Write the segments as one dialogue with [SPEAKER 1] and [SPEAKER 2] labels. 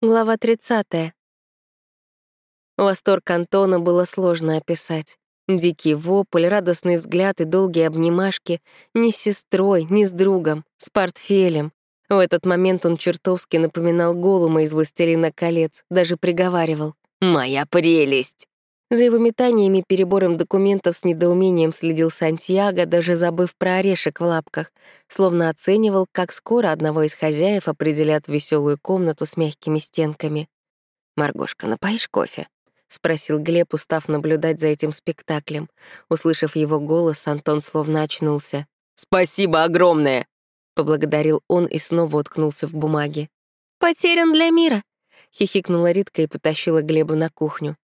[SPEAKER 1] Глава 30. Восторг Антона было сложно описать. Дикий вопль, радостный взгляд и долгие обнимашки ни с сестрой, ни с другом, с портфелем. В этот момент он чертовски напоминал Голума из «Властелина колец», даже приговаривал «Моя прелесть!». За его метаниями перебором документов с недоумением следил Сантьяго, даже забыв про орешек в лапках, словно оценивал, как скоро одного из хозяев определят в веселую комнату с мягкими стенками. «Маргошка, напоишь кофе?» — спросил Глеб, устав наблюдать за этим спектаклем. Услышав его голос, Антон словно очнулся. «Спасибо огромное!» — поблагодарил он и снова уткнулся в бумаге. «Потерян для мира!» — хихикнула Ритка и потащила Глеба на кухню.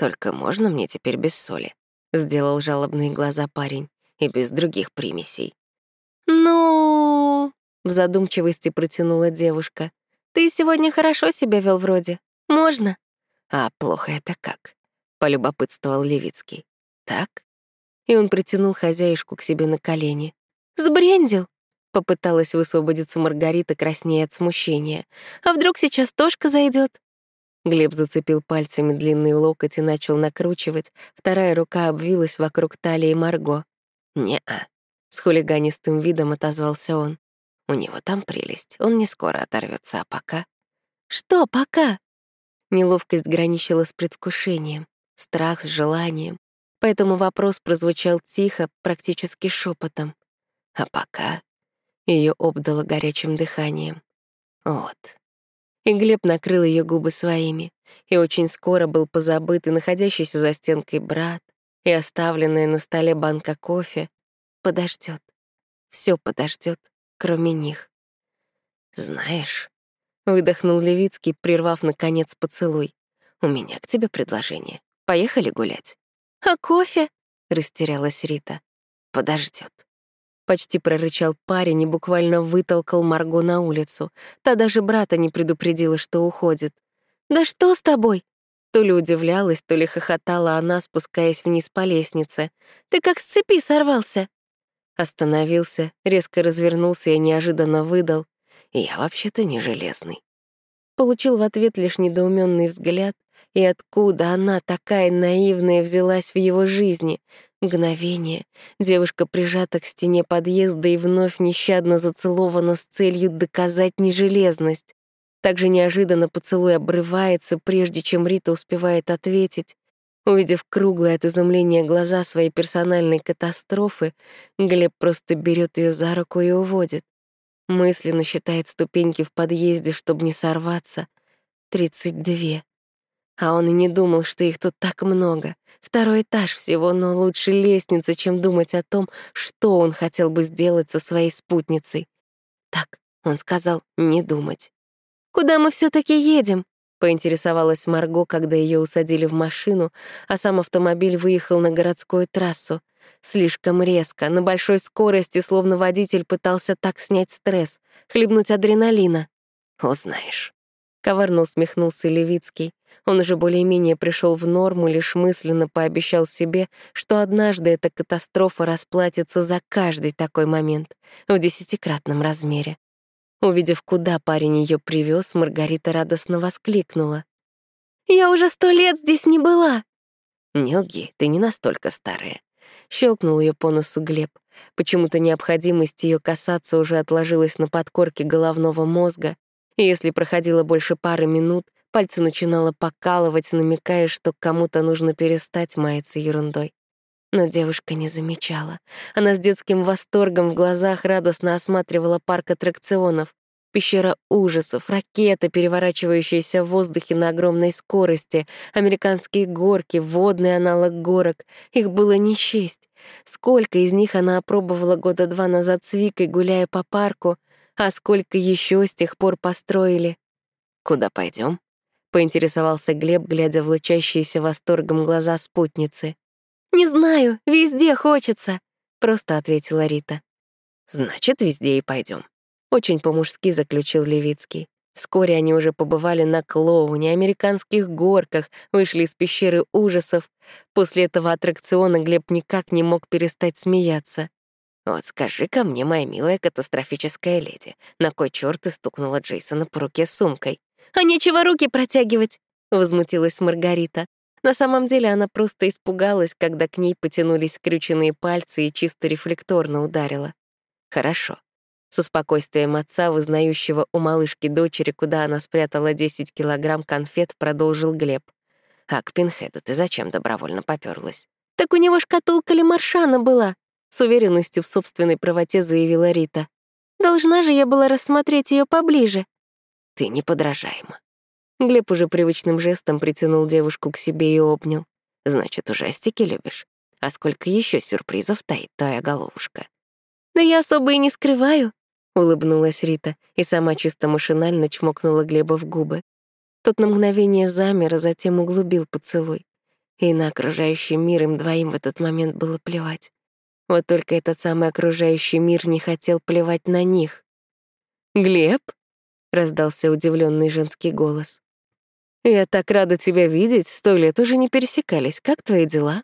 [SPEAKER 1] «Только можно мне теперь без соли?» — сделал жалобные глаза парень. «И без других примесей».
[SPEAKER 2] «Ну...» — в задумчивости протянула девушка. «Ты сегодня хорошо себя вел вроде. Можно?»
[SPEAKER 1] «А плохо это как?» — полюбопытствовал Левицкий. «Так?» И он притянул хозяюшку к себе на колени.
[SPEAKER 2] «Сбрендил!» — попыталась высвободиться Маргарита, краснея от смущения. «А вдруг сейчас Тошка зайдет?
[SPEAKER 1] Глеб зацепил пальцами длинный локоть и начал накручивать, вторая рука обвилась вокруг талии Марго. «Не-а», — с хулиганистым видом отозвался он. «У него там прелесть, он не скоро оторвется, а пока...»
[SPEAKER 2] «Что пока?»
[SPEAKER 1] Неловкость граничила с предвкушением, страх с желанием, поэтому вопрос прозвучал тихо, практически шепотом. «А пока...» Ее обдало горячим дыханием. «Вот, и Глеб накрыл ее губы своими, и очень скоро был позабыт и находящийся за стенкой брат, и оставленная на столе банка кофе. Подождет. Все подождет, кроме них. «Знаешь», — выдохнул Левицкий, прервав, наконец, поцелуй, «у меня к тебе предложение. Поехали гулять».
[SPEAKER 2] «А кофе?»
[SPEAKER 1] — растерялась Рита. «Подождет. Почти прорычал парень и буквально вытолкал Марго на улицу. Та даже брата не предупредила, что уходит.
[SPEAKER 2] «Да что с тобой?»
[SPEAKER 1] То ли удивлялась, то ли хохотала она, спускаясь вниз по лестнице.
[SPEAKER 2] «Ты как с цепи сорвался!»
[SPEAKER 1] Остановился, резко развернулся и неожиданно выдал. «Я вообще-то не железный». Получил в ответ лишь недоуменный взгляд, и откуда она, такая наивная, взялась в его жизни? Мгновение. Девушка прижата к стене подъезда и вновь нещадно зацелована с целью доказать нежелезность. Также неожиданно поцелуй обрывается, прежде чем Рита успевает ответить. Увидев круглые от изумления глаза своей персональной катастрофы, Глеб просто берет ее за руку и уводит. Мысленно считает ступеньки в подъезде, чтобы не сорваться. Тридцать две. А он и не думал, что их тут так много. Второй этаж всего, но лучше лестница, чем думать о том, что он хотел бы сделать со своей спутницей. Так, он сказал, не думать.
[SPEAKER 2] «Куда мы все таки едем?»
[SPEAKER 1] — поинтересовалась Марго, когда ее усадили в машину, а сам автомобиль выехал на городскую трассу. Слишком резко, на большой скорости, словно водитель пытался так снять стресс, хлебнуть адреналина. «Узнаешь». Коварно усмехнулся Левицкий. Он уже более-менее пришел в норму, лишь мысленно пообещал себе, что однажды эта катастрофа расплатится за каждый такой момент в десятикратном размере. Увидев, куда парень ее привез, Маргарита радостно воскликнула.
[SPEAKER 2] «Я уже сто лет здесь не была!»
[SPEAKER 1] «Не лги, ты не настолько старая», — щелкнул ее по носу Глеб. Почему-то необходимость ее касаться уже отложилась на подкорке головного мозга, и если проходило больше пары минут, пальцы начинало покалывать, намекая, что кому-то нужно перестать маяться ерундой. Но девушка не замечала. Она с детским восторгом в глазах радостно осматривала парк аттракционов. Пещера ужасов, ракета, переворачивающаяся в воздухе на огромной скорости, американские горки, водный аналог горок. Их было не счесть. Сколько из них она опробовала года два назад с Викой, гуляя по парку — а сколько еще с тех пор построили? Куда пойдем? Поинтересовался Глеб, глядя в лучащиеся восторгом глаза спутницы.
[SPEAKER 2] «Не знаю, везде хочется», — просто ответила Рита.
[SPEAKER 1] «Значит, везде и пойдем. очень по-мужски заключил Левицкий. Вскоре они уже побывали на клоуне, американских горках, вышли из пещеры ужасов. После этого аттракциона Глеб никак не мог перестать смеяться. Вот скажи-ка мне, моя милая катастрофическая леди, на кой чёрт ты стукнула Джейсона по руке сумкой?
[SPEAKER 2] А нечего руки протягивать!» — возмутилась Маргарита. На самом деле она просто испугалась, когда к ней потянулись скрюченные пальцы и чисто рефлекторно ударила. «Хорошо». Со спокойствием отца, вызнающего у малышки дочери, куда она спрятала 10 килограмм конфет, продолжил Глеб. «А к Пинхеду ты зачем добровольно попёрлась?» «Так у него шкатулка Лемаршана была», — с уверенностью в собственной правоте заявила Рита. «Должна же я была рассмотреть ее поближе».
[SPEAKER 1] «Ты неподражаема». Глеб уже привычным жестом притянул девушку к себе и обнял. «Значит, ужастики любишь? А сколько еще сюрпризов таит твоя головушка?»
[SPEAKER 2] «Да я особо и не скрываю», —
[SPEAKER 1] улыбнулась Рита и сама чисто машинально чмокнула Глеба в губы. Тот на мгновение замер, а затем углубил поцелуй. И на окружающий мир им двоим в этот момент было плевать. Вот только этот самый окружающий мир не хотел плевать на них. «Глеб?» — раздался удивленный женский голос. «Я так рада тебя видеть, сто лет уже не пересекались. Как твои дела?»